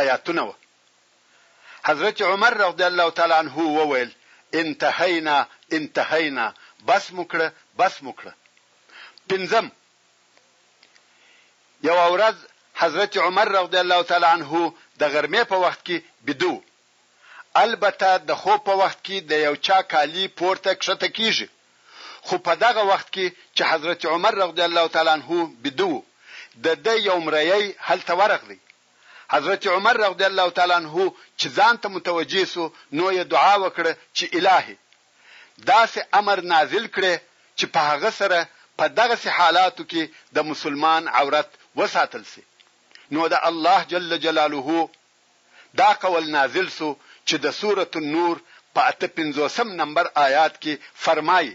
آیاتونه وه حضرت عمر رضی الله تعالی عنه وویل، انتهینا انتهینا بس مو کړه بس مو کړه پنځم، یوه ورځ حضرت عمر رضی الله تعالی عنه د غرمې په وخت کې بیده وو البته د خوب په وخت کې د یو چا کالي پورته کښته کیږي خو په دغه وخت کې چې حضرت عمر رضی الله تعالی عنه بیده وو د ده یو مریی هلته ورغلی حضرت عمر رضی الله تعالی عنه چې ځان ته متوجه شو نو یې دعا وکړه چې الهي! داسې امر نازل کړې چې په هغه سره په دغسې حالاتو کې د مسلمان عورت وساتل شي، نو د الله جل جلاله دا قول نازل شو چې د سورة النور په اته پنځوسم نمبر آیات کې فرمايي.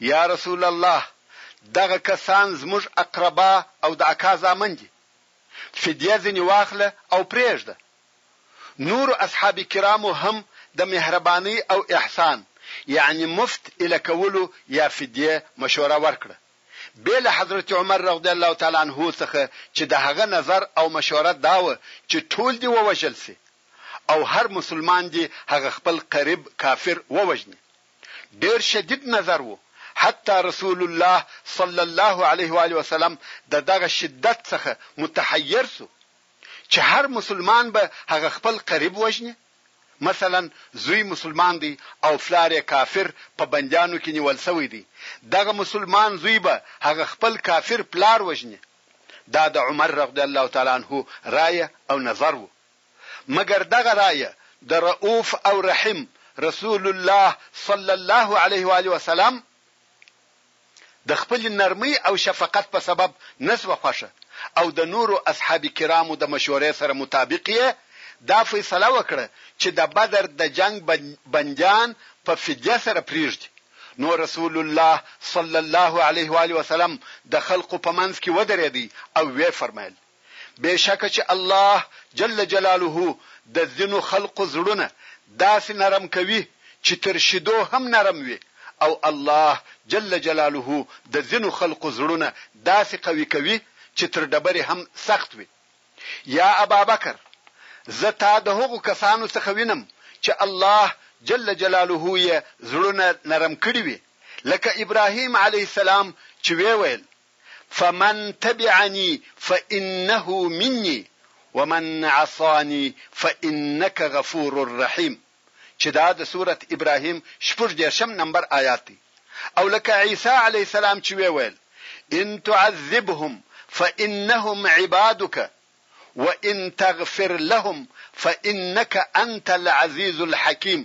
یا رسول الله! دغه کسان زموږ اقربا او د اکا زامن دي، فدیه ځنې واخله او پرېږده. نورو اصحاب کرامو هم د مهربانۍ او احسان، یعنې مفت ایله کولو یا فدیې، مشوره ورکړه، بې له حضرت عمر رضی الله تعالی عنه څخه چې د هغه نظر او مشوره دا وه چې ټول دې ووژل شي او هر مسلمان دې هغه خپل قریب، کافر، ووژني. ډېر شدید نظر وو، حتی رسول الله صلی الله علیه وآله وسلم د دغه شدت څخه متحیر سو چي هر مسلمان به هغه خپل قریب وژني؟ مثلا زوی مسلمان دی او پلار یې کافر په بندیانو کي نیول سوی دی، دغه مسلمان زوی به هغه خپل کافر پلار وژني؟ دا د عمر رضی الله تعالی عنه رایه او نظر وو. مګر دغه رایه د رؤف او رحیم رسول الله صلی الله علیه و آله وسلم د خپلې نرمۍ او شفقت په سبب نه شوه خوښه او د نورو اصحاب کرامو د مشورې سره مطابق یې دا فیصله وکړه چې د بدر د جنګ بندیان په فدیه سره پریږدي، نو رسول الله صلی الله علیه و آله وسلم د خلقو په منځ کې ودریدی او ویې فرمایل. بېشکه چې الله جل جلاله د ځینو خلقو زړونه داسې نرم کوي چې تر شیدو هم نرم وي او الله جل جلاله د ځینو خلقو زړونه داسې قوي کوي چې تر ډبرې هم سخت وي یا ابابکر! زه تا د هغو کسانو څخه وینم چې الله جل جلاله یې زړونه نرم کړي وي لکه ابراهیم علیه السلام چې ویې ویل، فمن تبعنی فانه منی ومن عصانی فانک غفور رحیم چې دا د سورة ابراهیم شپږ دېرشم نمبر آیات دی او لکه عیسی علیه السلام چې وې ویل، ان تعذبهم فانهم عبادک وان تغفر لهم فانک انت العزیز الحکیم.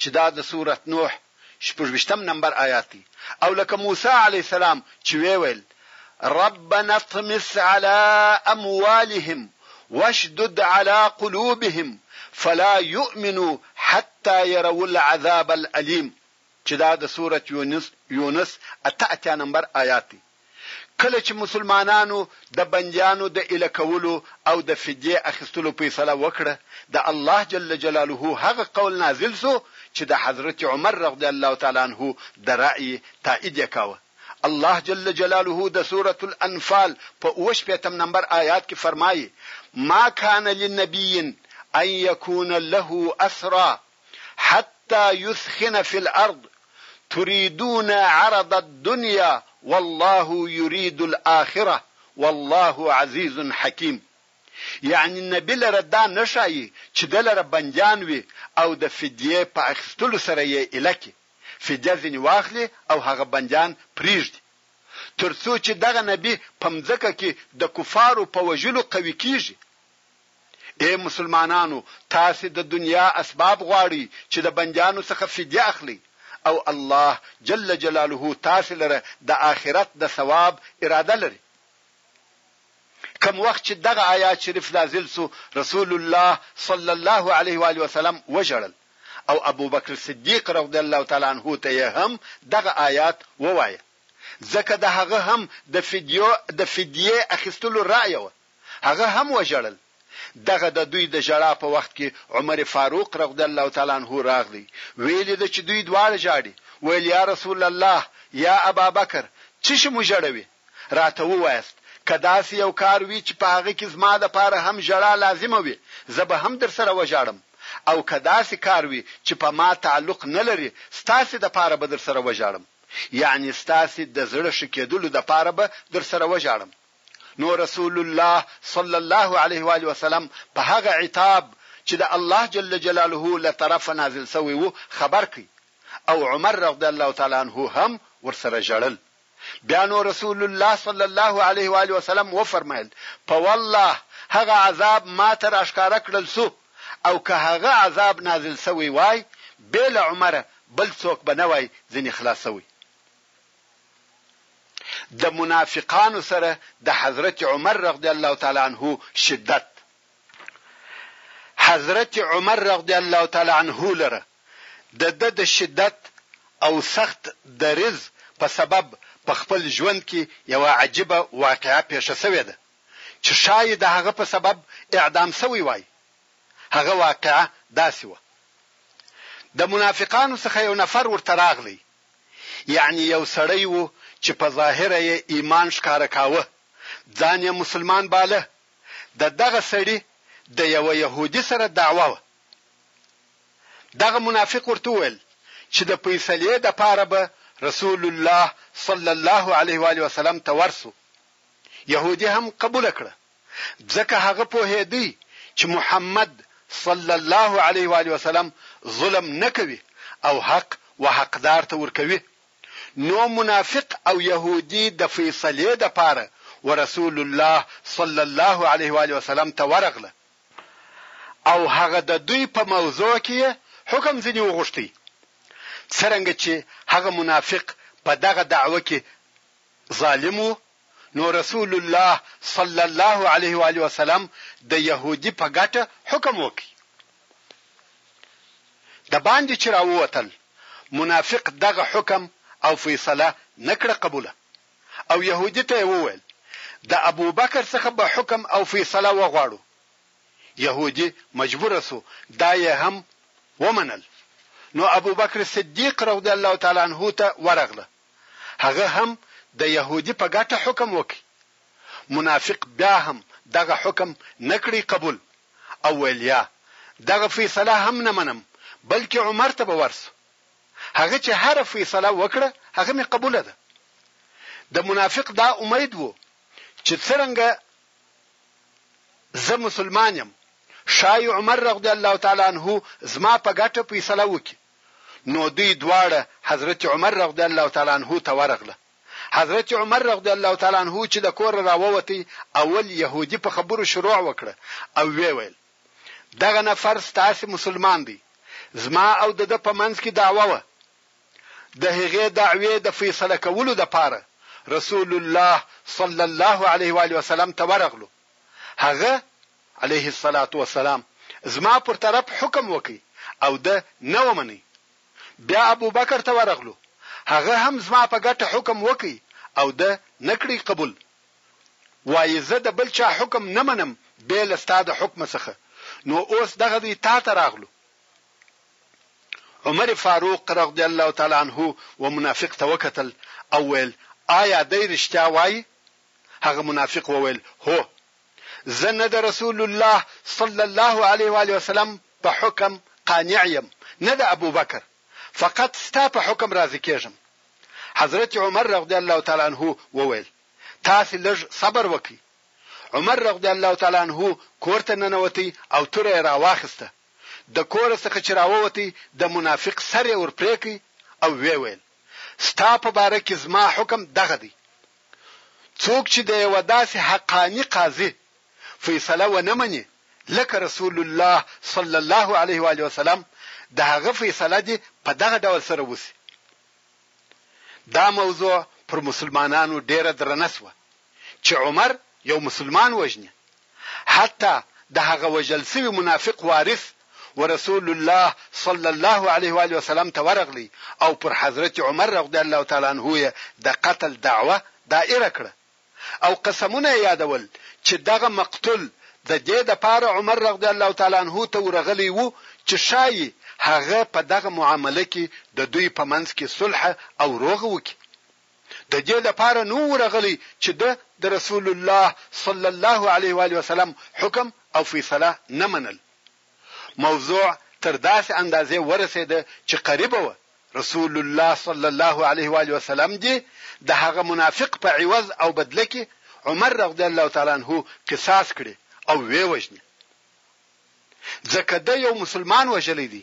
چې دا د سورة نوح شپږویشتم نمبر آیات دی او لکه موسی علیه السلام چې ویې ویل، ربنا اطمس علی اموالهم واشدد علی قلوبهم فلا یؤمنوا حتی یروا العذاب الالیم چې دا د سورة یونس اته اتیا نمبر آیات دی. کله چې مسلمانانو د بندیانو د ایله کولو او د فدیې اخیستلو فیصله وکړه، د الله جل جلاله هغه قول نازل شو چې د حضرت عمر رضی الله تعالی عنه د رأی تائید یې کاوه، الله جل جلاله د سورة الانفال په اووه شپېتم نمبر آیات کې فرمایي، ما کان لنبی ان یکون له اسری، حتي يثخن في الارض تريدون عرض الدنيا والله يريد الاخره والله عزيز حکيم يعني نبي لره دا نه ښايي چې ده لره بنديان وي او د فديې په اخيستلو سره يې ايله کړي، فديه ځنې واخلي او هغه بنديان پريږدي تر څو چې دغه نبي په مځکه کې د کفارو په وژلو قوي کيږي. اې مسلمانانو تاسې د دنیا اسباب غواړئ چې د بندیانو څخه فدیه اخلئ او الله جل جلاله تاسې لره د آخرت د ثواب اراده لري. کوم وخت چې دغه آیات شریف نازل شو رسول الله صلی الله علیه و آله وسلم وژړل او ابوبکر صدیق رضی الله تعالی عنه ته یې هم دغه آیات ووایه ځکه د هغه هم د فدیو د فدیې اخیستلو رأی وه. هغه هم وژړل. دغه د دوی د ژړا په وخت کې عمر فاروق رضی الله تعالی عنه راغلی، ویلي ده چې دوی دواړه ژاړي، ویل، یا رسول الله، یا ابا بکر، څه شي مو ژړوي؟ راته ووایاست، که داسې یو کار وي چې په هغه کې زما لپاره هم ژړا لازمه وي، زه به هم درسره وژاړم او که داسې کار وي چې په ما تعلق نه لري، ستاسې لپاره به درسره وژاړم، یعنې ستاسې د زړه ښه کېدلو لپاره به درسره وژاړم. نو رسول الله صلی الله علیه وآله وسلم په هغه عتاب چې د الله جل جلاله له طرفه نازل شوی و خبر کړ او عمر رضی الله تعالی عنه هم ورسره ژړل بیا نو رسول الله صلی الله علیه وآله وسلم وفرمایل په والله هغه عذاب ما ته راښکاره کړل سو او که هغه عذاب نازل سوی وای بل عمره بل څوک به نه وای ځنی خلاصوي د منافقانو سره د حضرت عمر رضی الله تعالی عنه شدت حضرت عمر رضی الله تعالی عنه لره د د د شدت او سخت دریز په سبب په خپل ژوند کې یو عجیبه واقعه پیښه شوې ده چې شای د هغه په سبب اعدام شوی وای هغه واقعه داسې و د منافقانو څخه یو نفر ورته راغلی یعنی یو سړی وو چی په ظاهره یې ایمان ښکاره کاوه، ځان یې مسلمان باله، د دغه سړي د یوه یهودي سره دعوه وه، دغه منافق ورته وویل چی د فیصلې د پاره به رسول الله صلی الله علیه وآله وسلم ته ورسو، یهودي هم قبوله کړه. ځکه هغه پوهېدی چې محمد صلی الله علیه وآله وسلم ظلم نه کوي او حق و حقدار ته ورکوي نو منافق او یهودي د فیصلې دپاره و رسول الله صلی الله علیه وآله وسلم ته ورغله او هغه د دوی په موضوع کې یې حکم ځینې وغوښتی څرنګه چې هغه منافق په دغه دعوه کې ظالم و نو رسول الله صلی الله علیه وآله وسلم د یهودي په ګټه حکم وکړ. د باندې چې راووتل، منافق دغه حکم او فیصله نه کړه قبوله او یهودي ته یې وویل، د ابوبکر څخه به حکم او فیصله وغواړو. یهودي مجبور شو، دا یې هم ومنل. نو ابوبکر صدیق رضی الله تعالی عنه ته ورغله. هغه هم د یهودي په ګټه حکم وکړ، منافق بیا هم دغه حکم نه کړ قبول او ویل یا دغه فیصله هم نه منم بلکې عمر ته به ورشو، هغه چې هره فیصله وکړه هغه مې قبوله ده. د منافق دا امید و چې څرنګه زه مسلمان یم ښایي عمر رضی الله تعالی عنه زما په ګټه فیصله وکړي. نو دوی دواړه حضرت عمر رضی الله تعالی عنه ته ورغله. حضرت عمر رضی الله تعالی عنه چې له کوره راووتی اول یهودي په خبرو شروع وکړه او ویې ویل، دغه نفر ستاسې مسلمان دی. زما او د ده په منځ کې دعوه وه. د هغې دعوې د فیصله کولو لپاره رسول الله صلی الله علیه وآله وسلم ته ورغلو. هغه عليه الصلاة والسلام زما پر طرف حکم وکړ او ده نه ومنئ. بيا ابوبکر ته ورغلو، هغه هم زما په ګټه حکم وکړ او ده نه کړئ قبول. وايي زه د بل چا حکم نه منم بې له ستا د حکمه څخه، نو اوس دغه دی تا ته راغلو. عمر فاروق رضی الله تعالی عنه و منافق ته وکتل او ويل، آيا دی رښتيا وايي؟ هغه منافق وويل، هو! زه نه د رسول الله صلی الله علیه وآله وسلم په حکم قانع یم نه د ابوبکر فقط ستا په حکم راضي کېږم. حضرت عمر رضی الله تعالی عنه وویل، تاسې لږ صبر وکړئ. عمر رضی الله تعالی عنه کور ته ننوتی او توره یې راواخیسته. د کوره څخه چې راووتی د منافق سر یې ور پرې کړ او ویې ویل، ستا په باره کې زما حکم دغه دی. څوک چې د یوه داسې حقاني قاضي فیصله ونه مني لکه رسول الله صلی الله علیه وآله وسلم د هغه فیصله دې په دغه ډول سره وشي. دا موضوع پر مسلمانانو ډېره درنه شوه چې عمر یو مسلمان وژني. حتی د هغه وژل شوي منافق وارث ورسول الله صلی الله علیه وآله وسلم ته ورغلی او پر حضرت عمر رضی الله تعالی عنه یې د قتل دعوه دائره کړه او قسمونه یې یادول چې دغه مقتول د دې د پاره عمر رضی الله تعالی عنه ته ورغلی وو چې ښايي هغه په دغه معامله کې د دوی په منځ کې صلح او روغه وکړي د دې لپاره نه وو رغلي چې ده د رسول الله صلی الله علیه وآله وسلم حکم او فیصله نه منل. موضوع تر داسې اندازې ورسېده چې قریبه وه رسول الله صلی الله علیه وآله وسلم دې د هغه منافق په عوض او بدله کې عمر رضی الله تعالی عنه قصاص کړي او ویې وژني. ځکه ده یو مسلمان وژلی دی.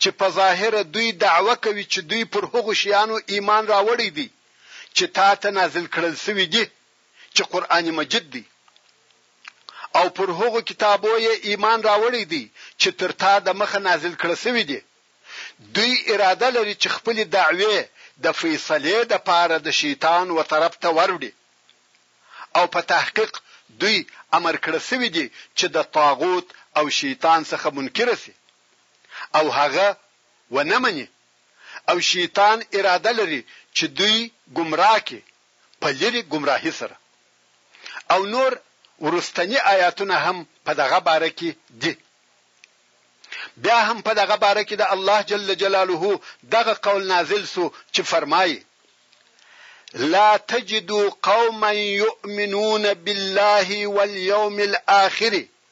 چې په ظاهره دوی دعوه کوي چې دوی پر هغو شیانو ایمان راوړی دی چې تا ته نازل کړل شوي دي چې قرآن مجید دی او پر هغو کتابو یې ایمان راوړی دی چې تر تا د مخه نازل کړه شوي دي دوی اراده لري چې خپل دعوې د فیصلې د پاره د شیطان و طرف ته وروړي او په تحقیق دوی امر کړه شوي دي چې د طاغوت او شیطان څخه منکر شي او هغه ونه مني او شيطان اراده لري چې دوی ګمراه کړي په لرې ګمراهي سره او نور وروستني آياتونه هم په دغه باره کې دي بیا هم په دغه باره کې د الله جل جلاله دغه قول نازل سو چې فرمایي لا تجدوا قوما يؤمنون بالله واليوم الآخر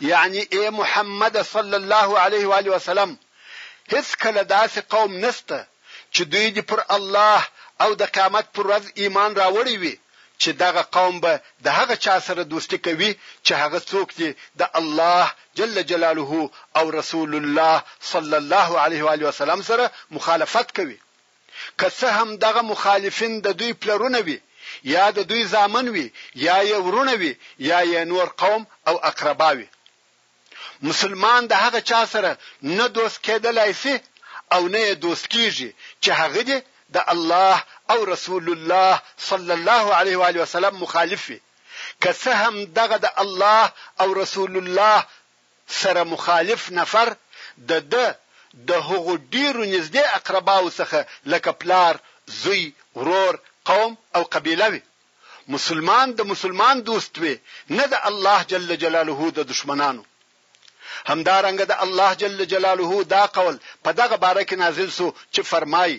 یعنی ای محمد صلی الله علیه و آله وسلم هیڅ کله داسې قوم نشته چې دوی دې پر الله او د قیامت پر ورځ ایمان راوړی وي چې دغه قوم به د هغه چا سره دوستي کوي چې هغه څوک دي د الله جل جلاله او رسول الله صلی الله علیه و آله وسلم سره مخالفت کوي که څه هم دغه مخالفین د دوی پلرونه وي یا د دوی زامن وي یا یې وروڼه وي یا یې نور قوم او اقربا وي. مسلمان د هغه چا سره نه دوست کېدلای شي او نه یې دوست کېږي چې هغه دې د الله او رسول الله صلی الله علیه وآله وسلم مخالف وي که څه هم دغه د الله او رسول الله سره مخالف نفر د ده د هغو ډېرو نږدې اقرباوو څخه لکه پلار، زوی، ورور، قوم او قبیله وي. مسلمان د مسلمان دوست وي، نه د الله جل جلاله د دښمنانو. همدارنګه د الله جل جلاله دا قول په دغه باره کې نازل شو چې فرمايي.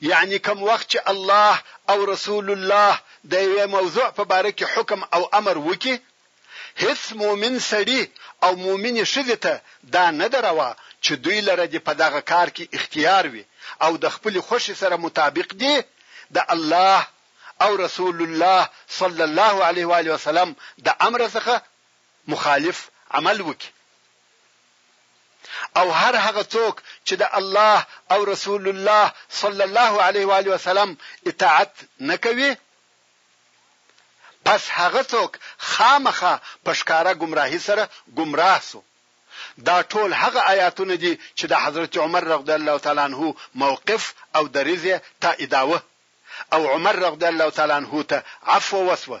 یعنی کوم وخت چې الله او رسول الله د یوې موضوع په باره کې حکم او امر وکړي هیڅ مؤمن سړي او مؤمنې ښځې ته دا نه ده روا چې دوی لره دې په دغه کار کې اختیار وي او د خپلې خوښې سره مطابق دې د الله او رسول الله صلی الله علیه وآله وسلم د امر څخه مخالف عمل وکړي. او هر هغه څوک چې د الله او رسول الله صلی الله علیه و آله وسلم اطاعت نه کوي پس هغه څوک خامخه په ښکارا گمراهی سره گمراه سو دا ټول هغه آیاتونه دي چې د حضرت عمر رضی الله تعالی عنہ موقف او دریزه تاییداوه او عمر رضی الله تعالی عنہ ته عفو وسوه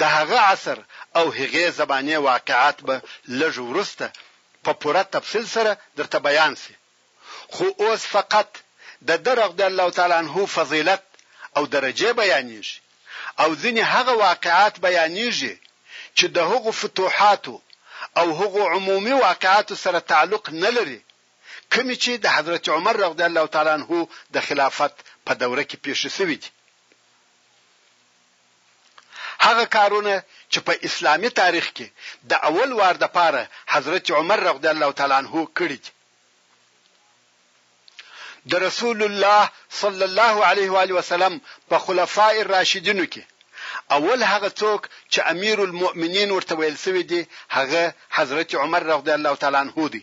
د هغه عصر او هغې زمانې واقعات به لږ وروسته په پوره تفصیل سره درته بیان شي، خو اوس فقط د ده رضی الله تعالی عنه فضیلت او درجې بیانېږي او ځینې هغه واقعات بیانېږي چې د هغو فتوحاتو او هغو عمومي واقعاتو سره تعلق نه لري کومې چې د حضرت عمر رضی الله تعالی عنه د خلافت په دوره کې پېښې شوې دي. هغه کارونه چې په اسلامي تاریخ کې د اول وار دپاره حضرت عمر رضی الله تعالی عنه کړي دي. د رسول الله صلی الله علیه و آله وسلم په خلفاء الراشدینو کې اول هغه څوک چې امیر المؤمنین ورته ویل سوی دی هغه حضرت عمر رضی الله تعالی عنه دی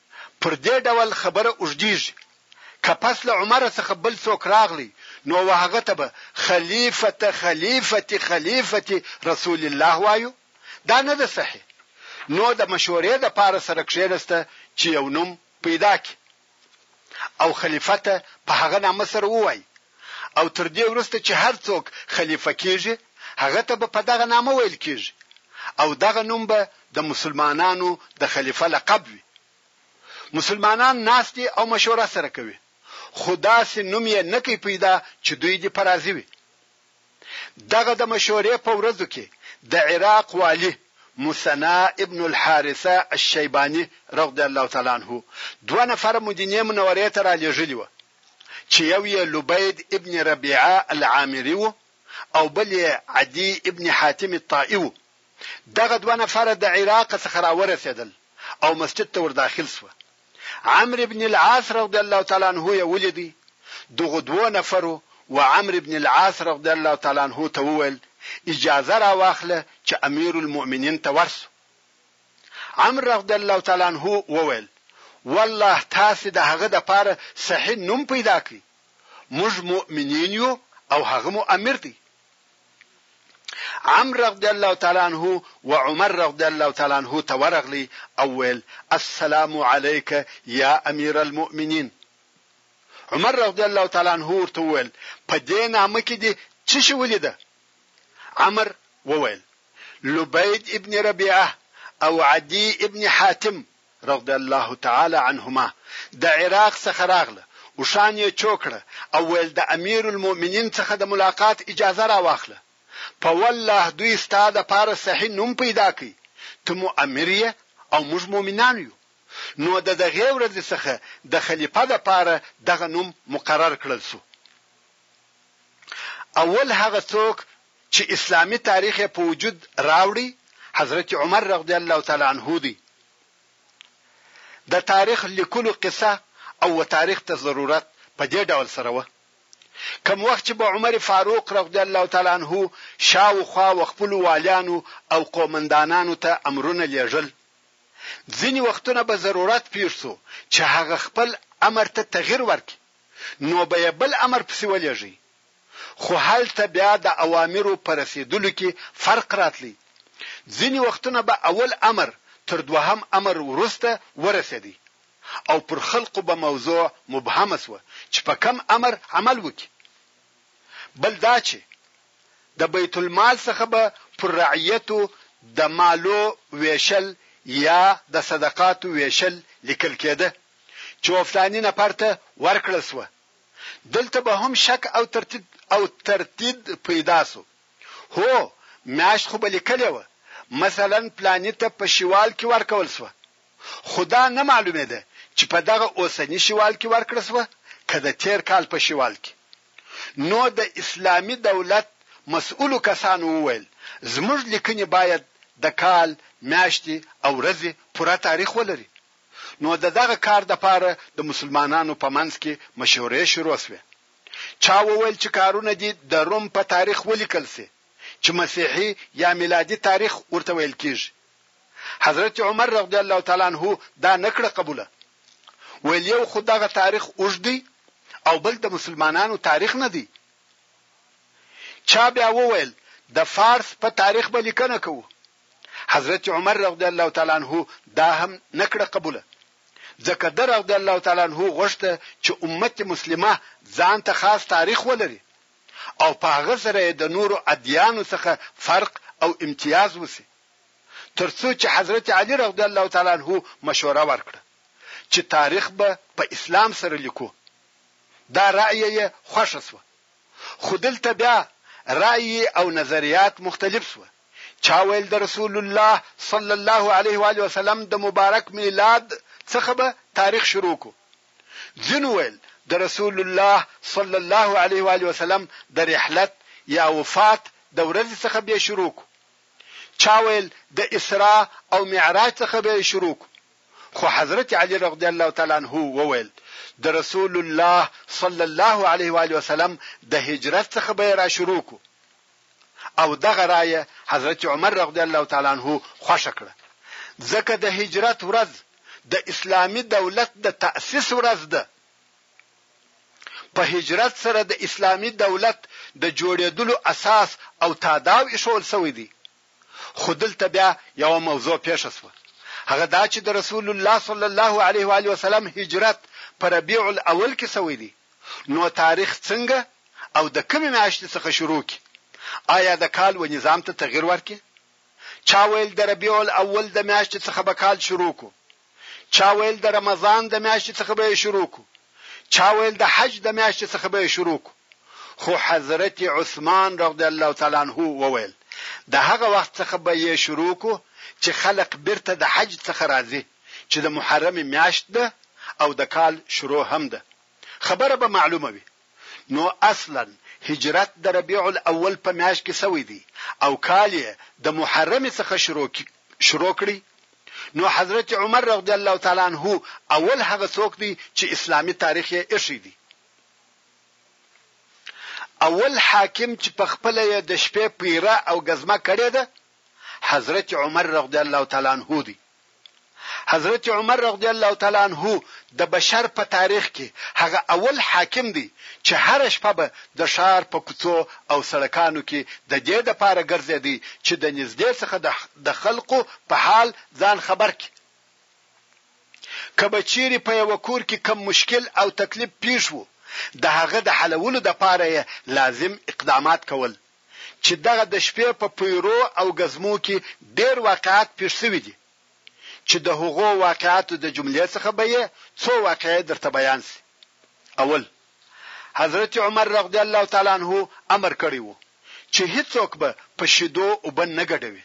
پر دې ډول خبره اوږدېږي. که پس له عمر څخه بل څوک راغلی نو و هغه ته به خليفة خليفة خليفة رسول الله وايو؟ دا نه ده صحيح. نو د مشورې د پاره سره کښېنسته چې يو نوم پيدا کړي او خليفة ته په هغه نامه سره ووايي. او تر دې وروسته چې هر څوک خلیفه کېږي هغه ته به په دغه نامه ویل کېږي او دغه نوم به د مسلمانانو د خلیفه لقب وي. مسلمانان ناست دي او مشوره سره کوي خو داسې نوم یې نه کوي پیدا چې دوی دې په راضي وي. دغه د مشورې په ورځو کې د عراق والي مثنی ابن الحارثه الشیباني رضی الله تعالی عنه دوه نفره مدینې منورې ته رالېږلي وه. چې یو یې لبید ابن ربیعه العامري و او بل یې عدي ابن حاتم الطائي و، دغه دوه نفره د عراق څخه راورسېدل او مسجد ته ورداخل شوه، عمرو بن العاص رضي الله تعالی عنه یې ولید، دغو دوو نفرو و عمرو بن العاص رضي الله تعالی عنه ته وویل، اجازه راواخله چې امیرالمؤمنین ته ورشو. عمرو رضی الله تعالی عنه وویل، والله تاسې د هغه دپاره صحیح نوم پیدا کړئ، موږ مؤمنین یو او هغه مو امیر دی. عمرو رضی الله تعالی عنه و عمر رضی الله تعالی عنه ته ورغلی او ویل، السلام علیک یا امیر المؤمنین. عمر رضی الله تعالی عنه ورته وویل، په دې نامه کې دې څه شي ولیده؟ عمرو وویل، لبيد ابن ربيعه او عدي ابن حاتم رضی الله تعالی عنهما د عراق څخه راغله اوښان يې چو کړه او ويل د امير المؤمنين څخه د ملاقات اجازه راواخله په والله دوی ستا د پاره صحيح نوم پيدا کړ ته مو امير يې او موږ مؤمنان يو نو د دغې ورځې څخه د خليفه د پاره دغه نوم مقرر کړل شو. اول هغه څوک چې اسلامي تاریخ یې په وجود راوړي حضرت عمر رضی الله تعالی عنه دی د تاریخ لیکلو قصه او و تاریخ ته ضرورت په دې ډول سره و کم وخت چې به عمر فاروق رضی الله تعالی عنه شاوخوا و خپل والیانو او قومندانانو ته امرونه لیږل ځینې وختونه به ضرورت پیښ شو چې هغه خپل امر ته تغیر ورکړي نو به يې بل امر پسې ولېږی خو هلته بيا د اوامرو په رسېدلو کې فرق راتلی، ځينې وختونه به اول امر تر دوهم امر وروسته ورسېدی او پر خلقو به موضوع مبهمه شوه چې په کوم امر عمل وکړي، بل دا چې د بيت المال څخه به پر رعيتو د مالو وېشل يا د صدقاتو وېشل ليکل کېده. چې اوفلاني نفر ته ورکړل شوه، دلته به هم شک او ترتید او تردید پیدا شو، هو میاشت خو به لیکلې وه، مثلاً پلاني ته په شوال کې ورکول شوه، خو دا نه معلومېده چې په دغه اوسني شوال کې ورکړه شوه که د تېر کال په شوال کې. نو د اسلامي دولت مسؤلو کسانو وویل، زموږ لیکنې باید د کال، میاشتې او ورځې پوره تاریخ ولري، نو د دغه کار دپاره د مسلمانانو په منځ کې مشورې شروع شوې. چا وویل چې کارونه دې د روم په تاریخ ولیکل شي چې مسیحي یا میلادي تاریخ ورته ویل کیږي. حضرت عمر رضی الله تعالی عنه دا نه کړه قبوله. ویل یو خو دغه تاریخ اوږد دی او بل د مسلمانانو تاریخ نه دی. چا بیا وویل د فارس په تاریخ به لیکنه کوو. حضرت عمر رضی الله تعالی عنه دا هم نکړه قبوله ځکه د رضی الله تعالی عنه غوښته چې امت مسلمه ځان ته خاص تاریخ ولري او په هغه سره د نورو ادیانو څخه فرق او امتیاز وسی ترڅو چې حضرت علی رضی الله تعالی عنه مشوره ورکړه چې تاریخ به په اسلام سره لیکو دا رأی یې خوښه سو خو دلته بیا رأی او نظریات مختلف سو چا ویل د رسول الله صلی الله علیه و آله وسلم د مبارک میلاد څخه به تاریخ شروع کو ځینو ویل د رسول الله صلی الله علیه و آله وسلم د رحلت یا وفات د ورځې څخه به شروع کو چا ویل د اسراء او معراج څخه به شروع کو خو حضرت علی رضی الله تعالی عنہ وویل د رسول الله صلی الله علیه و آله وسلم د هجرت څخه به را شروع کو او دغه رایه حضرت عمر رضی الله تعالی عنه خوښه کړه ځکه د هجرت ورځ د اسلامي دولت د تأسیس ورځ ده په هجرت سره د اسلامي دولت د جوړېدلو اساس او تاداو ایښول شوی دی خو دلته بیا یوه موضوع پېښه شوه، هغه دا چې د رسول الله صلی الله علیه و آله وسلم هجرت په ربیع الاول کې شوی دی، نو تاریخ څنګه او د کومې میاشتې څخه شروع کړي؟ آیا د کال و نظام ته تغیر ورکړي؟ چا ویل د ربیع الاول د میاشتې څخه به کال شروع کړو؟ چا ویل د رمضان د میاشتې څخه به یې شروع کو چا ویل د حج د میاشتې څخه به یې شروع کو خو حضرت عثمان رضی الله تعالی عنه وویل د هغه وخت څخه به یې شروع کو چې خلق بیرته د حج څخه راځي چې د محرم میاشت ده او د کال شروع هم ده خبره به معلومه وي نو اصلا هجرت د ربيع الاول په مياشت کې شوی دی او کال يې د محرم څخه شروع شروع کړی نو حضرت عمر رضی الله تعالی عنه اول هغه څوک دی چې اسلامي تاریخ یې ایښی دی اول حاکم چې په خپل یې د شپې پیره او غزمه کړې ده حضرت عمر رضی الله تعالی عنه دی. حضرت عمر رضی الله تعالی عنه د بشر په تاریخ کې هغه اول حاکم دی چې هره شپه به د ښار په کوڅو او سړکانو کې د دې لپاره ګرځېدی چې د نږدې څخه د خلقو په حال ځان خبر کړي. که به چیرې په یوه کور کې کوم مشکل او تکلیف پیښ وو د هغه د حلولو لپاره یې لازم اقدامات کول. چې دغه د شپې په پيرو او ګزمو کې ډېر واقعات پېښ شوي دي، چې د هغو واقعاتو د جملې څخه به يې څو واقعې درته بيان شي. اول، حضرت عمر رغضی الله تعالی عنه امر کړی وو، چې هيڅوک به په شيدو اوبه نه ګډوي،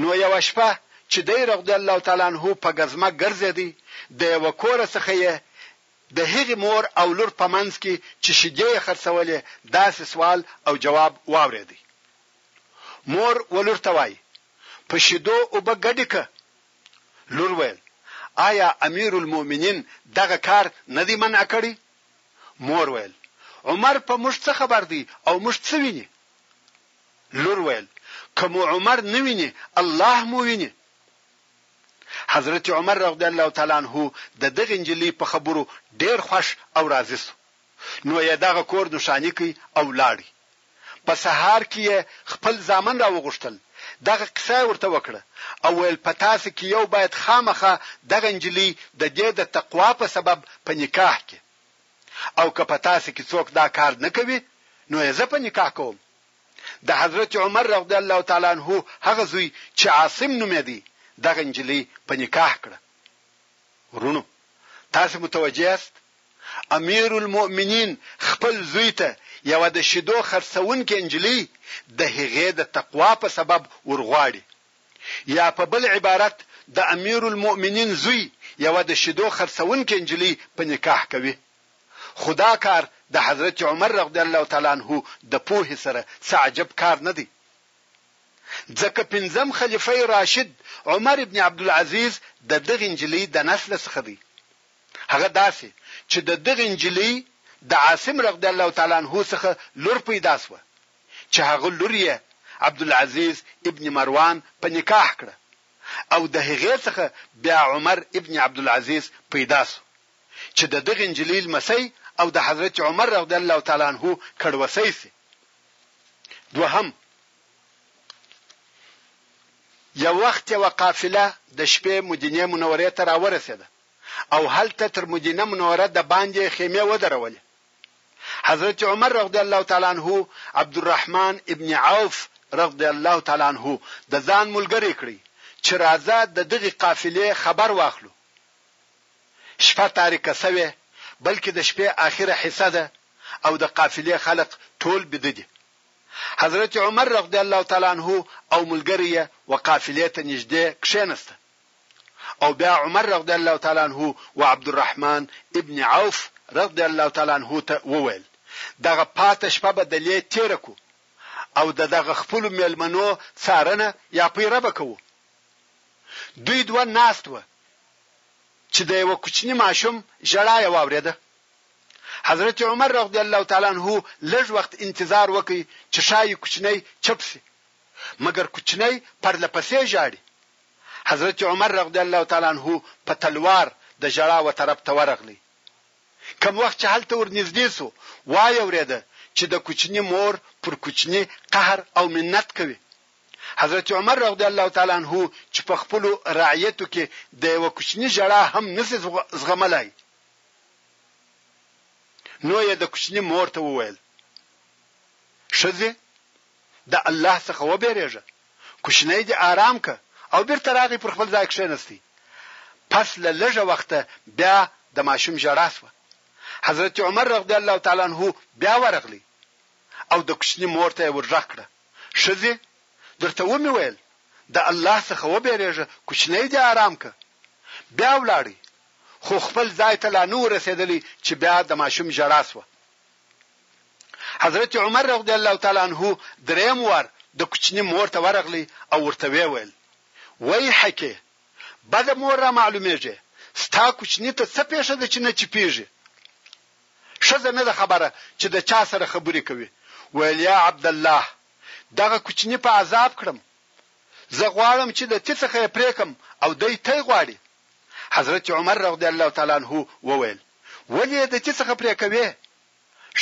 نو يوه شپه چې دی رغضی الله تعالی عنه په ګزمه ګرځېدی، د يوه کوره څخه يې د هغې مور او لور په منځ کې چې شیدې یې خرڅولې داسې سوال او جواب واورېد. مور و لور ته وایي، په شیدو اوبه ګډې که؟ لور ویل، آیا امیرالمؤمنین دغه کار نه دی منع کړی؟ مور ویل، عمر په موږ څه خبر دی او موږ څه ویني؟ لور ویل، که مو عمر نه ویني الله مو ویني. حضرت عمر رضی الله تعالی عنه د دغې نجلۍ په خبرو ډېر خوښ او راضي شو، نو یې دغه کور نښاني کړ او لاړ. په سهار کې یې خپل زامن راوغوښتل، دغه قصه یې ورته وکړه او ویل، په تاسې کې یو باید خامخا دغه نجلۍ د دې د تقوا په سبب په نکاح کړي او که په تاسې کې څوک دا کار نه کوي، نو یې زه په نکاح کوم. د حضرت عمر رضی الله تعالی عنه هغه زوی چې عاصم نومېدی دغه نجلۍ په نکاح کړه. وروڼو! تاسې متوجه یاست؟ امیرالمؤمنین خپل زوی ته یوه د شیدو خرڅوونکې نجلۍ د هغې د تقوا په سبب ورغواړي. یا په بل عبارت د امیرالمؤمنین زوی یوه د شیدو خرڅوونکې نجلۍ په نکاح کوي. خو دا کار د حضرت عمر رضی الله تعالی عنه د پوهې سره څه عجب کار نه دی، ځکه پنځم خلیفه راشد عمر ابن عبدالعزیز د دغې نجلۍ د نسل څخه دی، هغه داسې چې د دغې نجلۍ د عاصم رضی الله تعالی عنه څخه لور پیدا شوه چې هغه لور یې عبدالعزیز ابن مروان په نکاح کړه او د هغې څخه بیا عمر ابن عبدالعزیز پیدا شو. چې د دغې نجلۍ لمسی او د حضرت عمر رضی الله تعالی عنه کړوسی شي. دوهم، یو وخت یوه قافله د شپې مدینې منورې ته راورسېده او هلته تر مدینه منوره د باندې خیمې ودرولې. حضرت عمر رضی الله تعالی عنه عبدالرحمن ابن عوف رضی الله تعالی عنه د ځان ملګری کړی چې راځه د دغه قافلې خبر واخلو شپه تاريکه شوې بلکې د شپې اخره حصه ده او د قافلې خلق ټول بيده دي. حضرت عمر رضی الله تعالی عنه او ملګری يې و قافلې ته نږدې کښېنسته او بيا عمر رضی الله تعالی عنه و عبدالرحمن ابن عوف رضی الله تعالی عنه ته وويل، دغه پاته شپه به دلې تېره کړو او د دغه خپلو مېلمنو څارنه يا پيره به کوو. دوی دوه ناست وه چې د یو کوچني ماشوم ژړا یې واورېده حضرت عمر رضی الله تعالی عنہ لږ وخت انتظار وکړي چې شای کوچنی چپ شي مګر کوچنی پر لپسې ژاړي حضرت عمر رضی الله تعالی عنہ په تلوار د ژړا و طرف ته ورغلی کوم وخت چې هلته ورنږدې سو وای اورېده چې د کوچني مور پر کوچني قهر او منت کوي حضرت عمر رضی الله تعالی عنه چې په خپل رعیتو کې د یو کوچنی ژړا هم نسی زغملای نو یې د کوچنی مور ته وویل شزه د الله څخه وبېرېږه کوچنی دې آرام ک او بیرته راغی پر خپل ځای کښېنستی پس له لږه وخته بیا د ماشوم ژړا سوه حضرت عمر رضی الله تعالی عنه بیا ورغلی او د کوچنی مور ته ورغ کړه ښځې، درته ومې ویل د الله څخه وبېرېږه، کوچنی دې ارام که. بیا ولاړی، خو خپل ځای ته لا نه و رسېدلی چې بیا د ماشوم ژړا شوه. حضرت عمر رضی الله تعالی عنه درېیم وار د کوچني مور ته ورغلی او ورته ویې ویل، ویحکې! بده مور را معلومېږې، ستا کوچني ته څه پېښه ده چې نه چپېږي؟ ښځه نه ده خبره چې د چا سره خبرې کوي، ویل یا عبدالله! دغه کوچني په عذاب کړم. زه غواړم چې له تي څخه یې پرې کړم او دی تی غواړي. حضرت عمر رضی الله تعالی عنه وویل، ولې یې د تي څخه پرې کوې؟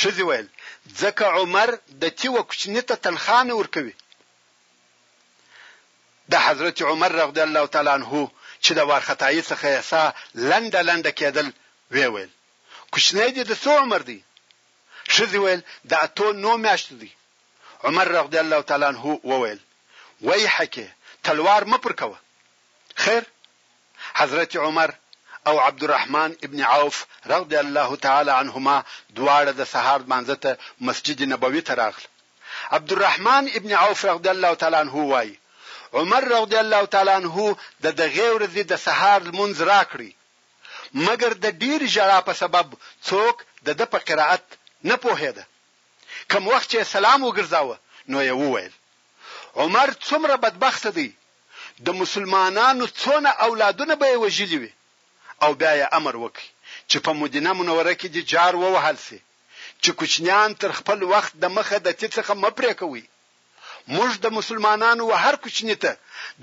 ښځې ویل، ځکه عمر د تي و کوچني ته تنخا نه ورکوي. د حضرت عمر رضی الله تعالی عنه چې د وارخطايي څخه یې ساه لنډه لنډه کېدل، ویې ویل، کوچنی دې د څو عمر دی؟ ښځې ویل، د اتو نو میاشتو دی. عمر رضی الله تعالی عنه وویل، ویحکې! تلوار مه پر کوه. خیر؟ حضرت عمر او عبدالرحمن ابن عوف رضی الله تعالی عنهما دواړه د سهار لمانځه ته مسجد نبوي ته راغله. عبدالرحمن ابن عوف رضی الله تعالی عنه وايي، عمر رضی الله تعالی عنه د دغې ورځې د سهار لمونځ راکړی، مګر د ډېرې ژړا په سبب څوک د ده په قرائت نه پوهېده. کوم وخت چې سلام وګرځاوه نو يې وويل، عمر څومره بدبخته دی، د مسلمانانو څونه اولادونه به يې وژلي وي، او بيا يې امر وکړ چې په مدينه منوره کې دې جار ووهل شي چې کوچنيان تر خپل وخت د مخه د تي څخه مه پرې کوئ. موږ د مسلمانانو و هر کوچني ته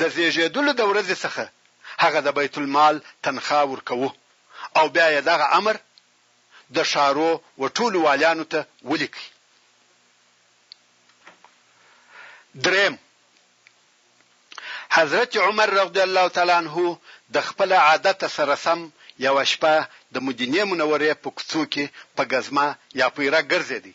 د زېږېدلو د ورځې څخه هغه د بیت المال تنخا ورکوو او بیا یې دغه امر د ښارو و ټولو والیانو ته ولیکئ. درېیم، حضرت عمر رضی الله تعالی عنه د خپل عادت سره سم یوه شپه د مدینې منورې په کوڅو کې په ګزمه یا پیره ګرځېدی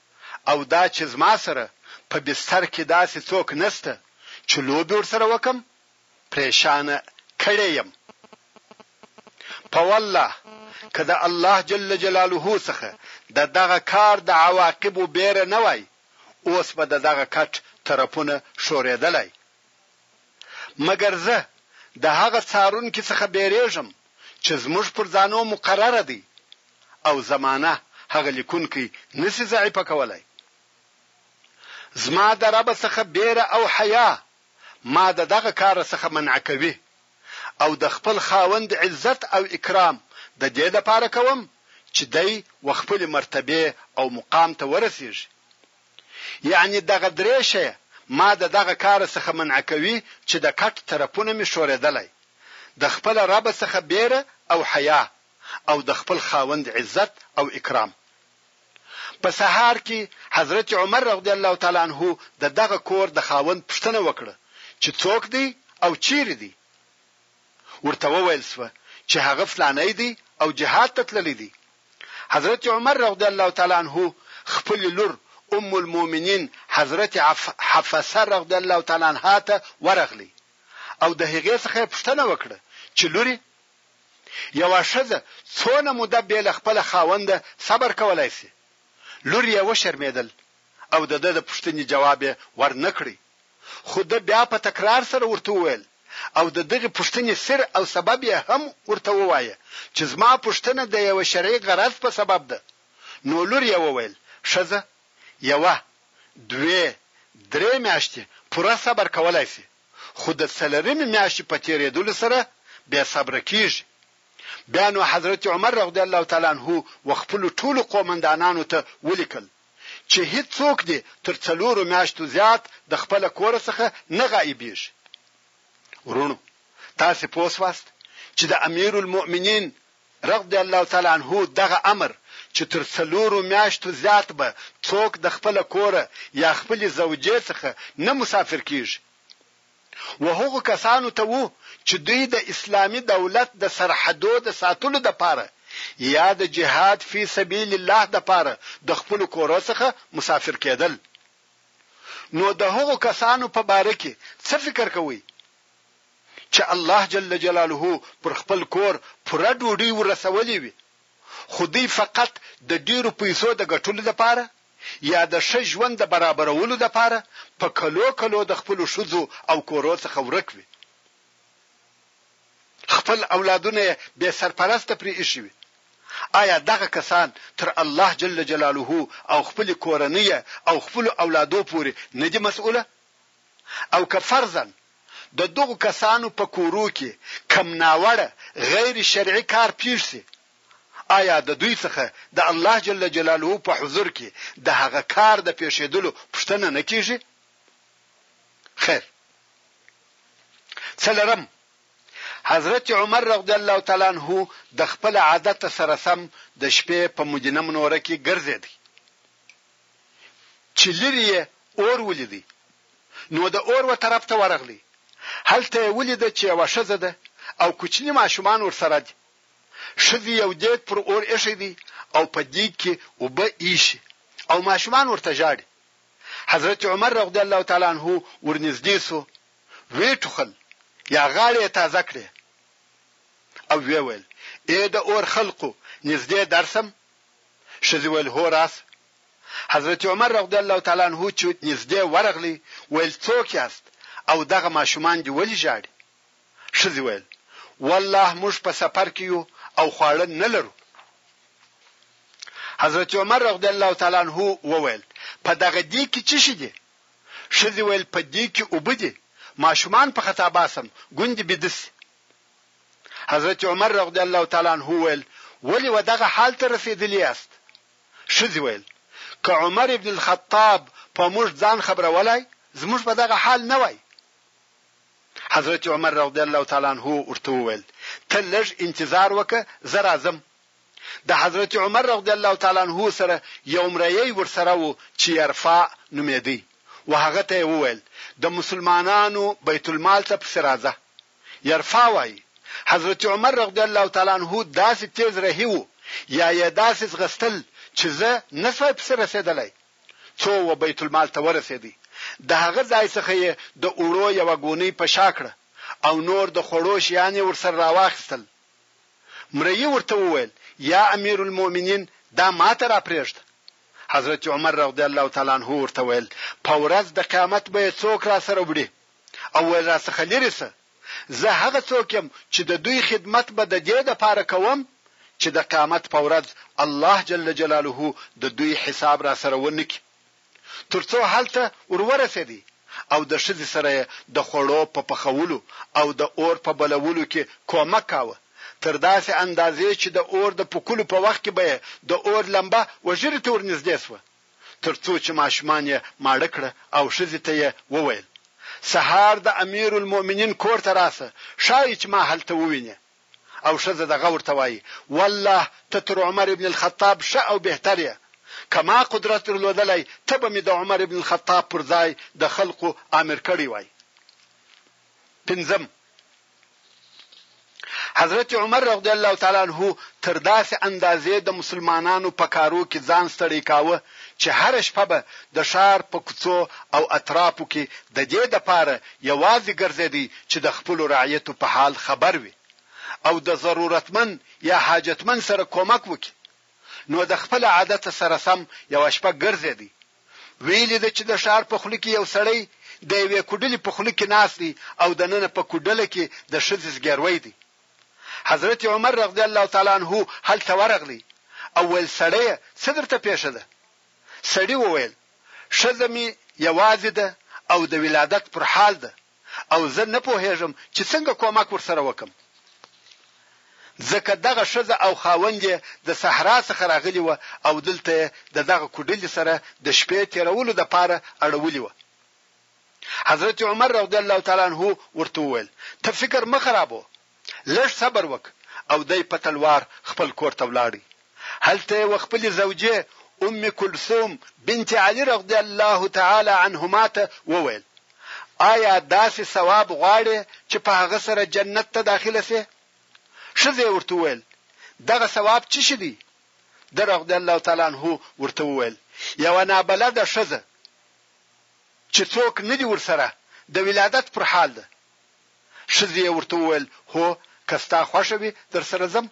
او دا چې زما سره په بستر کې داسې څوک نشته چې لوبې ورسره وکړم پرېشانه کړې يم په والله که د الله جل جلاله څخه د دغه کار د عواقبو بېره نه وای اوس به د دغه کټ طرفونه ښورېدلی مګر زه د هغه څارونکي څخه بېرېږم چې زموږ پر ځانو مقرره دی او زمانه هغه لیکونکی نه شي ضعیفه کولای. زما د ربه څخه بېره او حیا ما د دغه کاره څخه منع کوي او د خپل خاوند عزت او اکرام د دې لپاره کوم چې دی و خپلې مرتبې او مقام ته ورسېږي. یعنی دغه درې شیه ما د دغه کاره څخه منع کوی چی د کټ طرفونه می ښوریدلی د خپله ربه څخه بیره او حیا او د خپل خاوند عزت او اکرام. په سهار کی حضرت عمر رغدی الله تعالی عنه د دغه کور د خاوند پوښتنه وکړه چی څوک دی او چیری دی؟ ورته وویل سوه چي هغه فلانی دی او جهاد ته تللی دی. حضرت عمر رضی الله تعالی عنه خپلي لور ام المؤمنین حضرت حفصه رضی الله تعالی عنها ته ورغلی او د هغې څخه یې پوښتنه وکړه چي لوري! یوه ښځه څونه موده بې له خپله خاونده صبر کولای سي؟ لور یې وشرمېدل او د ده د پوښتني جواب یې ورنه کړی. خو ده بیا په تکرار سره ورته وویل او د دغې پوښتنې سر او سبب یې هم ورته ووایه چې زما پوښتنه د یوه شرعي غرض په سبب ده. نو لور یې وویل، ښځه یوه، دوې، درې میاشتې پوره صبر کولای شي، خو د څلورمې میاشتې په تېرېدلو سره بې صبره کېږي. بیا نو حضرت عمر رضی الله تعالی عنه وخپلو ټولو قومندانانو ته ولیکل، چي هيڅوک دي تر څلورو مياشتو زيات د خپله کوره څخه نه غائبيږي. وروڼو! تاسي پوه سواست چي د امير المؤمنين رضی الله تعالی عنه دغه امر چي تر څلورو مياشتو زيات به څوک د خپله کوره يا خپلي زوجې څخه نه مسافر کيږي، و هغو کسانو ته وو چې دوی د اسلامي دولت د سرحدو د ساتلو دپاره یا د جهاد فی سبیل الله دپاره د خپلو کورو څخه مسافر کیدل. نو د هغو کسانو په باره کې څه فکر کوئ چې الله جل جلاله پر خپل کور پوره ډوډۍ ورسولې وي خو دوی فقط د ډېرو پیسو د ګټلو لپاره یا د ښه ژوند د برابرولو لپاره په کلو کلو د خپلو ښځو او کورو څخه ورک وي. خپل اولادونه یې بې سرپرسته پرې ایښي وي. ایا دغه کسان تر الله جل جلاله او خپلې کورنۍ او خپلو اولادو پورې نه دي مسؤله؟ او که فرضاً د دغو کسانو په کورو کې کوم ناوړه غیر شرعي کار پېښ شي، ایا د دوی څخه د الله جل جلاله په حضور کې د هغه کار د پېښېدلو پوښتنه نه کېږي؟ خیر. څلورم، حضرت عمر رضی الله تعالی عنه د خپل عادت سره سم د شپې په مدینه منوره کې ګرځېدی، چې لرې یې اور ولیدی، نو د اور و طرف ته ورغلی هلته یې ولیده چې یوه ښځه ده او کوچني ماشومان ورسره دي. ښځې یو دیګ پر اور ایښی دی او په دیګ کې اوبه ایشي او ماشومان ورته ژاړي. حضرت عمر رغدی الله تعالی عنه ورنږدې شو، ویې ټوخل یا غاړې یې تازه کړې او ویې ویل، اې د اور خلقو نږدې درشم؟ ښځې ویل، هو راشه. حضرت عمر رضی الله تعالی عنه چه نزدې ورغلی ویل، څوک یاست او دغه ماشومان دې ولې ژاړي؟ ښځې ویل، والله موږ په سفر کې یو او خواړه نه لرو. حضرت عمر رضی الله تعالی عنه وویل، په دغه دیګ کې څه شي دي؟ ښځې ویل، په دیګ کې اوبه دي، ماشومان په خطا باسم ګوندې بیده شي. حضرت عمر رضی الله تعالی عنه ویل، ولې و دغه حال ته رسیدلي یاست؟ ښځې ویل، که عمر ابن الخطاب په موږ ځان خبرولای، زموږ په دغه حال نه وای. حضرت عمر رضی الله تعالی عنه ورته وویل، ته لږ انتظار وکه، زه راځم. د حضرت عمر رضی الله تعالی عنه سره یو مریی ورسره و چې یرفاع نومېدی و، هغه ته یې وویل، د مسلمانانو بیت المال ته پسې راځه. يرفع وايي، حضرت عمر رضی الله تعالی عنه داسې تېز رهي وو يا يې داسې ځغستل چې زه نه شوای پسې رسېدلای، څو و بيت المال ته ورسېدی، د هغه ځای څخه يې د اوړو يوه ګونۍ په شا کړه او نور د خوړو شيان يې ورسره راواخيستل. مريي ورته وويل، يا امير المؤمنين دا ماته راپرېږده. حضرت عمر رضی الله تعالی عنه ورته ويل، په ورځ د قيامت به يې څوک راسره وړي؟ او ویل راڅخه لیرې شه، زه هغه څوک یم چې د دوی خدمت به د دې لپاره کوم چې د قیامت په ورځ الله جل جلاله د دوی حساب راسره ونه کړي. ترڅو هلته ور ورسېدی او د ښځې سره یې د خوړو په پخولو او د اور په بلولو کې کومک کاوه تر داسې اندازې چې د اور د پوکلو په وخت کې به یې د اور لمبه وږیرې ته ورنږدې شوه. تر څو چې ماشومان یې ماړه کړه او ښځې ته یې وویل، سهار د امیرالمؤمنین کور ته راشه، ښایي چې ما هلته ووینې. او ښځه دغه ورته وایي، والله ته تر عمر ابن الخطاب ښه او بهتر یې، که ما قدرت درلودلای ته به مې د عمر ابن الخطاب پر ځای د خلقو آمر کړی وای. پنځم. حضرت عمر رضی الله تعالی عنه تر داسې اندازې د مسلمانانو په کارو کې ځان ستړی کاوه چې هره شپه به د ښار په کوڅو او اطرافو کې د دې دپاره یوازې ګرځېدی چې د خپلو رعیتو په حال خبر وي او د ضرورتمن یا حاجتمن سره کومک وکړي نو د خپل عادت سره سم یوه شپه ګرځېدی ویلي ده چې د ښار په خوله کې یو سړی د یوې کوډلې په خوله کې ناست دی او دننه په کوډله کې د ښځې زګیروی دی. حضرت عمر رضی الله تعالی عنه هلته ورغلی او ویل سړیه څه درته پیښه ده؟ سړي وویل ښځه مې یوازې ده او د ولادت پر حال ده. او زه نه پوهیږم چې څنګه کومک ورسره وکړم ځکه دغه ښځه او خاوند یې د صحرا څخه راغلي وه او دلته یې د دغه کوډلي سره د شپې تیرولو د پاره اړولي وه حضرت عمر رضی الله تعالی عنه ورته وویل ته فکر مه خرابو لږ صبر وک او دی په تلوار خپل کور ته ولاړی هلته یې وخپلې زوجې ام کلثوم بنت علی رغدی الله تعالی عنهما ته وویل، آیا داسې ثواب غواړې چې په هغه سره جنت ته داخله شې؟ ښځې ورته وویل، دغه ثواب څه شي دی؟ ده رغدی الله تعالی عنه ورته وویل، یوه نابلده ښځه چې څوک نه دي ورسره د ولادت پر حال ده ښځې یې ورته وویل، هو، که ستا خوښه وي درسره ځم.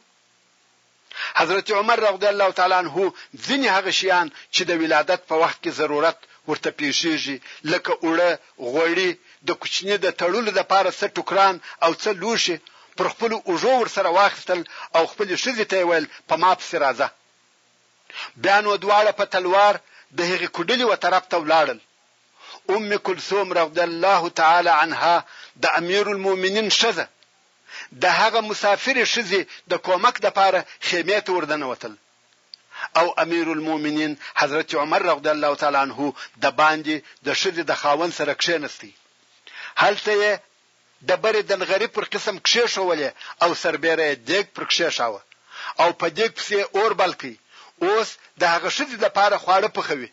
حضرت عمر رضی الله تعالی عنه ځینې هغه شیان چې د ولادت په وخت کې ضرورت ورته پېښېږي لکه اوړه، غوړي، د کوچني د تړلو لپاره څه ټوکران او څه لوښي پر خپلو اوږو ورسره واخیستل او خپلې ښځې ته یې ویل، په ما پسې راځه. بیا نو دواړه په تلوار د هغې کوډلي و طرف ته ولاړل. ام کلثوم رضی الله تعالی عنها د امیرالمؤمنین ښځه د هغه مسافرې ښځې د کومک دپاره خیمې ته وردنوتل او امیرالمؤمنین حضرت عمر رضی الله تعالی عنه د باندې د ښځې د خاوند سره کښېنستی هلته یې ډبرې د نغري پر قسم کښېښولې او سربېره یې دیګ پر کښېښاوه او په دیګ پسې اور بل کړي اوس د هغه ښځې لپاره خواړه پخوي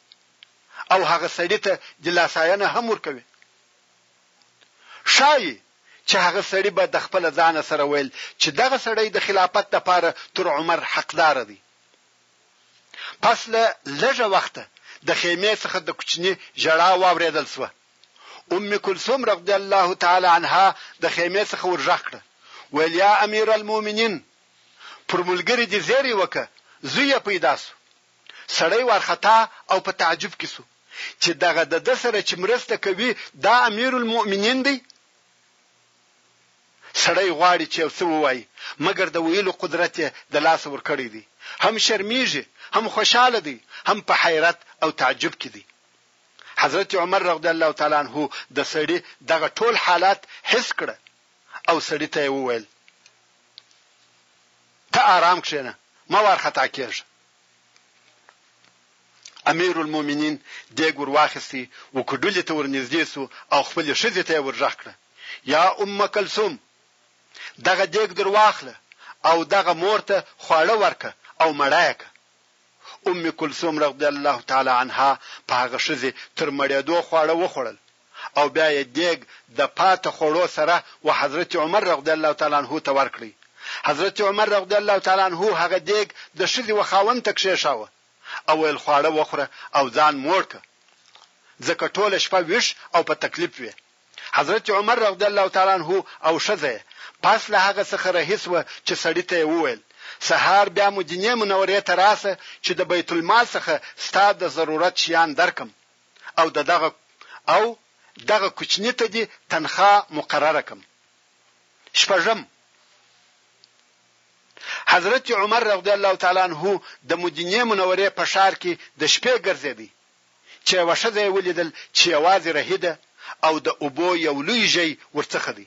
او هغه سړي ته دلاساینه هم ورکوي. ښايي چې هغه سړي به د خپله ځانه سره ویل چې دغه سړی د خلافت لپاره تر عمر حقداره دی. پس له لږه وخته د خیمې څخه د کوچني ژړا واورېدل شوه. ام کلثوم رضی الله تعالی عنها د خیمې څخه ورږغ کړه ویل یا امیرالمومنین پر ملګري دې زیری وکه زوی یې پیدا شو. سړی وارخطا او په تعجب کې شو چې دغه د ده سره چې مرسته کوي دا امیر المؤمنین دی؟ سړی غواړي چې یو څه ووایي مګر د ویلو قدرت یې د لاسه ورکړی دی هم شرمیږي هم خوشاله دی هم په حیرت او تعجب کې دی حضرت عمر رضی الله تعالی عنہ د سړی دغه ټول حالات حس کړ او سړی ته وویل ته آرام کښینه ما وارخطا کیږه امیر المؤمنین دیګ ور واخیستی و کډولی ته ور نږدې سو او خپلې ښځې ته یې ور ږغ کړه، یا ام کلثوم! دغه دیګ در واخله او دغه مور ته خواړه ورکه او مړه یې که. ام کلثوم رضی الله تعالی عنها په هغه ښځې تر مړېدو خواړه وخوړل او بیا یې دیګ د پاته خوړو سره و حضرت عمر رضی الله تعالی عنه ته ورکړ. حضرت عمر رضی الله تعالی عنه هغه دیګ د ښځې و خاوند ته کښېښاوه او ویل، خواړه وخوره او ځان موړ کړه. ځکه ټوله شپه ویښ او په تکلیف وې. حضرت عمر رضی الله تعالی عنه او ښځه یې پس له هغه څخه رهي شوه چې سړي ته یې وویل، سهار بیا مدینې منورې ته راشه چې د بیت المال څخه ستا د ضرورت شیان درکړم. او د دغه او دغه کوچني ته دې تنخوا مقرره کم شپږم حضرت عمر رضی الله تعالی عنه د مدینه منورې په ښار کې د شپې ګرځېدی چې یوه ښځه یې ولیدل چې یوازې رهي ده او د اوبو یو لوی ژی ورڅخه دی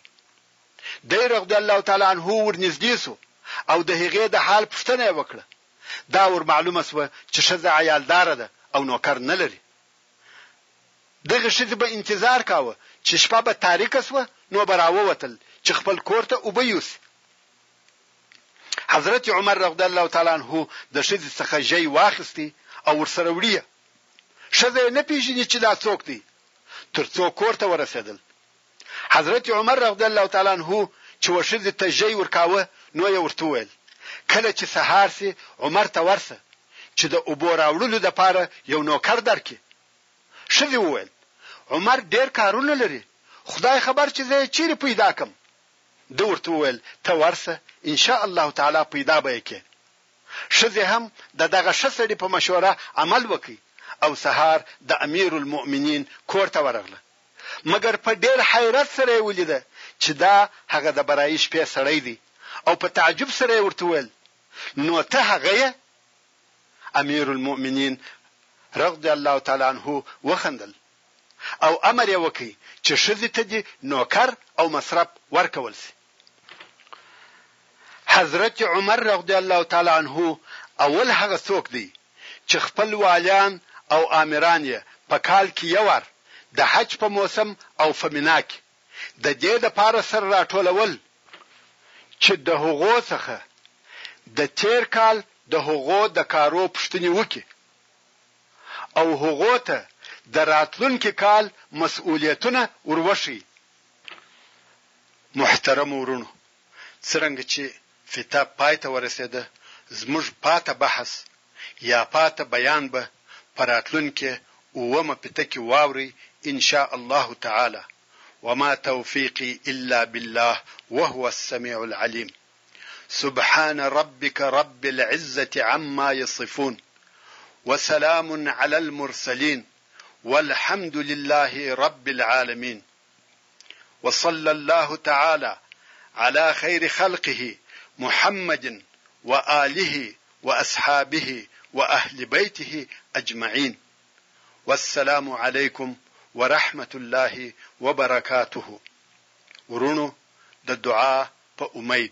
دی رضی الله تعالی عنه ورنږدې سو او د هغې د حال پوښتنه یې وکړه دا ور معلومه شوه چې ښځه عیالداره ده او نوکر نه لري. دغې ښځې به انتظار کاوه چې شپه به تاریکه شوه نو به راووتل چې خپل کور ته اوبه یوسي. حضرت عمر رضی الله تعالی عنه د ښځې څخه ژی واخیستی او ورسره وړي یې. ښځه یې نه پیژني چې دا څوک دی. تر څو کور ته ورسېدل. حضرت عمر رضی الله تعالی عنه چې و ښځې ته ژی ورکاوه نو یې ورته وویل، کله چې سهار شي عمر ته ورشه چې د اوبو راوړلو لپاره یو نوکر درکړي. ښځې وویل، عمر ډېر کارونه لري، خدای خبر چې زه یې چېرې پیدا کړم؟ ده ورته وویل، ته ورشه ان شاء الله تعالی پیدا به یې کړې. ښځې هم د دغه ښه سړي په مشوره عمل وکړ او سهار د امیرالمؤمنین کور ته ورغله. مګر په ډېر حيرت سره يې وليده چې دا هغه د برايي شپې سړی دی او په تعجب سره يې ورته وويل، نو ته هغه يې؟ اميرالمؤمنين رضی الله تعالی عنه وخندل او امر يې وکړ چې ښځې ته دې نوکر او مصرف ورکول شي. حضرت عمر رضی الله تعالی عنه اول هغه څوک دی چې خپل واليان او آمران يې په کال کې يوار د حج په موسم او فه منا کې د دې لپاره سره راټولول چې د هغو څخه د تېر کال د هغو د کارو پوښتنې وکړي او هغو ته د راتلونکي کال مسئوليتونه وروښيي. محترمو وروڼو! څرنګه چې فیته پای ته ورسېده، زموږ پاته بحث یا پاته بیان به په راتلونکې اوومه فیته کې واورئ ان شاء الله تعالی، وما توفیقی الا بالله وهو السمیع العلیم، سبحان ربک رب العزة عما یصفون، وسلام علی المرسلین، والحمدلله رب العالمین. وصلى الله تعالى على خير خلقه محمد وآله وأصحابه وأهل بيته أجمعين والسلام عليكم ورحمة الله وبرکاته ورونو د دعا په امید